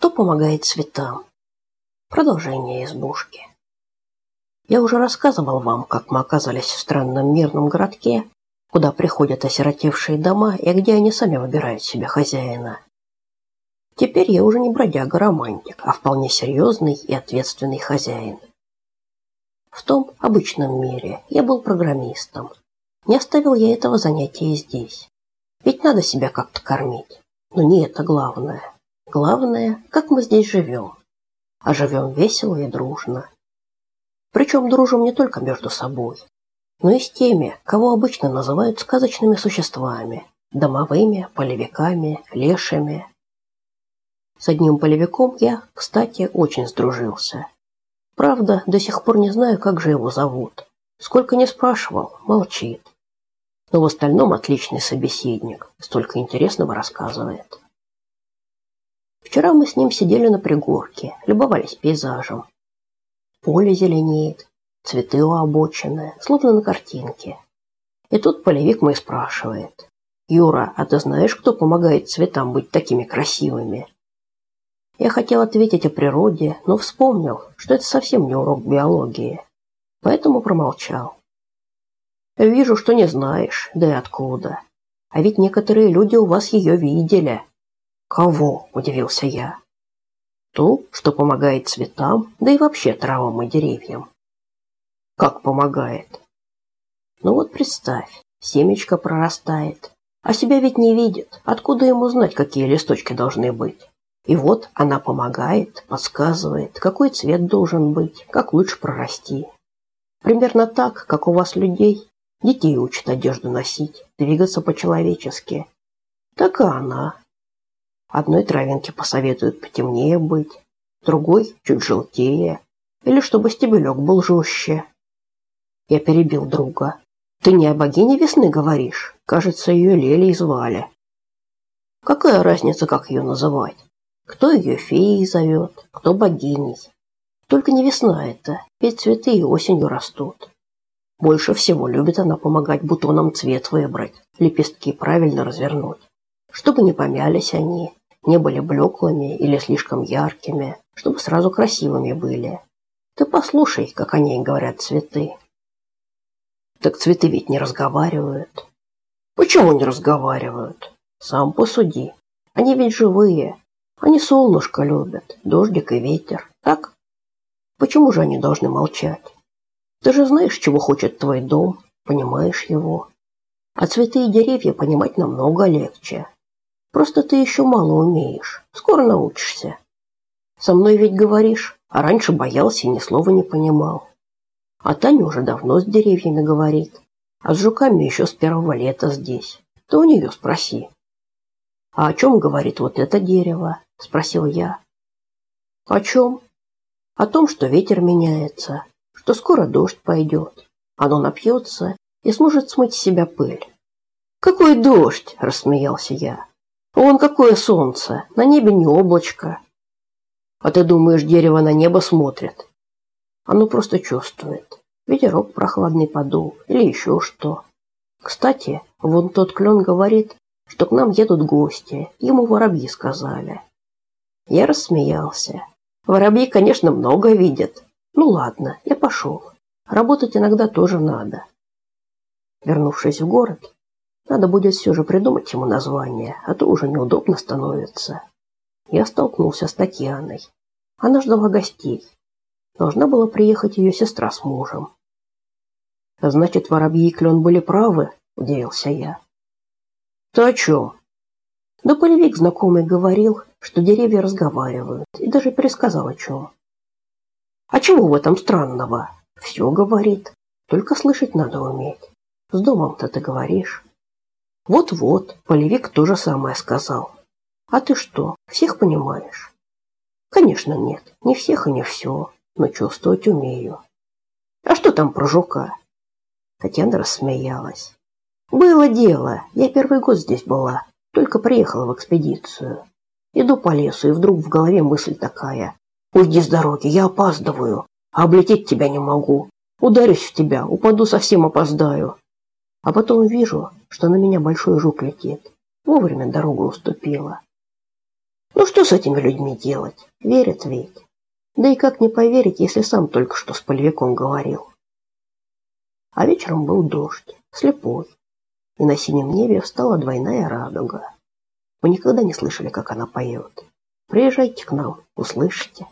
Кто помогает цветам? Продолжение избушки. Я уже рассказывал вам, как мы оказались в странном мирном городке, куда приходят осиротевшие дома и где они сами выбирают себе хозяина. Теперь я уже не бродяга-романтик, а вполне серьезный и ответственный хозяин. В том обычном мире я был программистом. Не оставил я этого занятия здесь. Ведь надо себя как-то кормить. Но не это главное. Главное, как мы здесь живем. А живем весело и дружно. Причем дружим не только между собой, но и с теми, кого обычно называют сказочными существами, домовыми, полевиками, лешими. С одним полевиком я, кстати, очень сдружился. Правда, до сих пор не знаю, как же его зовут. Сколько не спрашивал, молчит. Но в остальном отличный собеседник, столько интересного рассказывает. Вчера мы с ним сидели на пригорке, любовались пейзажем. Поле зеленеет, цветы у обочины, словно на картинке. И тут полевик мой спрашивает. «Юра, а ты знаешь, кто помогает цветам быть такими красивыми?» Я хотел ответить о природе, но вспомнил, что это совсем не урок биологии. Поэтому промолчал. «Вижу, что не знаешь, да и откуда. А ведь некоторые люди у вас ее видели». «Кого?» – удивился я. «Ту, что помогает цветам, да и вообще травам и деревьям». «Как помогает?» «Ну вот представь, семечко прорастает, а себя ведь не видит. Откуда ему знать, какие листочки должны быть?» И вот она помогает, подсказывает, какой цвет должен быть, как лучше прорасти. Примерно так, как у вас людей детей учат одежду носить, двигаться по-человечески. Так и она. Одной травинке посоветуют потемнее быть, другой чуть желтее, или чтобы стебелек был жестче. Я перебил друга. Ты не о богине весны говоришь? Кажется, ее Лелей звали. Какая разница, как ее называть? Кто ее феей зовет, кто богиней. Только не весна это, ведь цветы и осенью растут. Больше всего любит она помогать бутонам цвет выбрать, лепестки правильно развернуть, чтобы не помялись они, не были блеклыми или слишком яркими, чтобы сразу красивыми были. Ты послушай, как о ней говорят цветы. Так цветы ведь не разговаривают. Почему не разговаривают? Сам посуди. Они ведь живые. Они солнышко любят, дождик и ветер. Так? Почему же они должны молчать? Ты же знаешь, чего хочет твой дом, понимаешь его. А цветы и деревья понимать намного легче. Просто ты еще мало умеешь. Скоро научишься. Со мной ведь говоришь, а раньше боялся и ни слова не понимал. А Таня уже давно с деревьями говорит, а с жуками еще с первого лета здесь. Ты у нее спроси. А о чем говорит вот это дерево? Спросил я. О чем? О том, что ветер меняется, что скоро дождь пойдет. Оно напьется и сможет смыть с себя пыль. Какой дождь? Рассмеялся я. Вон какое солнце, на небе не облачко. А ты думаешь, дерево на небо смотрит? Оно просто чувствует. Ветерок прохладный подул или еще что. Кстати, вон тот клен говорит, что к нам едут гости. Ему воробьи сказали. Я рассмеялся. Воробьи, конечно, много видят. Ну ладно, я пошел. Работать иногда тоже надо. Вернувшись в город, надо будет все же придумать ему название, а то уже неудобно становится. Я столкнулся с Татьяной. Она ждала гостей. Должна была приехать ее сестра с мужем. Значит, воробьи и клен были правы, удивился я. Ты о чем? Да полевик знакомый говорил, что деревья разговаривают, и даже пересказал о чем. А чего в этом странного? Все говорит, только слышать надо уметь. С домом-то ты говоришь. Вот-вот, полевик то же самое сказал. А ты что, всех понимаешь? Конечно, нет, не всех и не все, но чувствовать умею. А что там про жука? Татьяна рассмеялась. Было дело, я первый год здесь была, только приехала в экспедицию. Иду по лесу, и вдруг в голове мысль такая. Уйди с дороги, я опаздываю, а облететь тебя не могу. Ударюсь в тебя, упаду, совсем опоздаю. А потом вижу, что на меня большой жук летит. Вовремя дорогу уступила. Ну что с этими людьми делать? Верят ведь. Да и как не поверить, если сам только что с полевиком говорил. А вечером был дождь, слепой, и на синем небе встала двойная радуга. Вы никогда не слышали, как она поет. Приезжайте к нам, услышите.